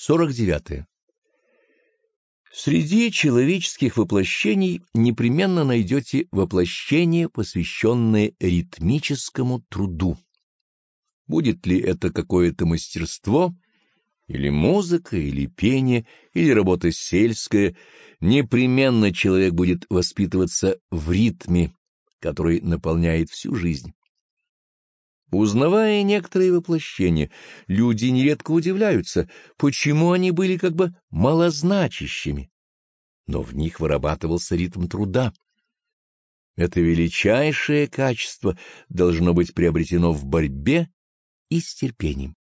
49. Среди человеческих воплощений непременно найдете воплощение, посвященное ритмическому труду. Будет ли это какое-то мастерство, или музыка, или пение, или работа сельская, непременно человек будет воспитываться в ритме, который наполняет всю жизнь. Узнавая некоторые воплощения, люди нередко удивляются, почему они были как бы малозначащими, но в них вырабатывался ритм труда. Это величайшее качество должно быть приобретено в борьбе и с терпением.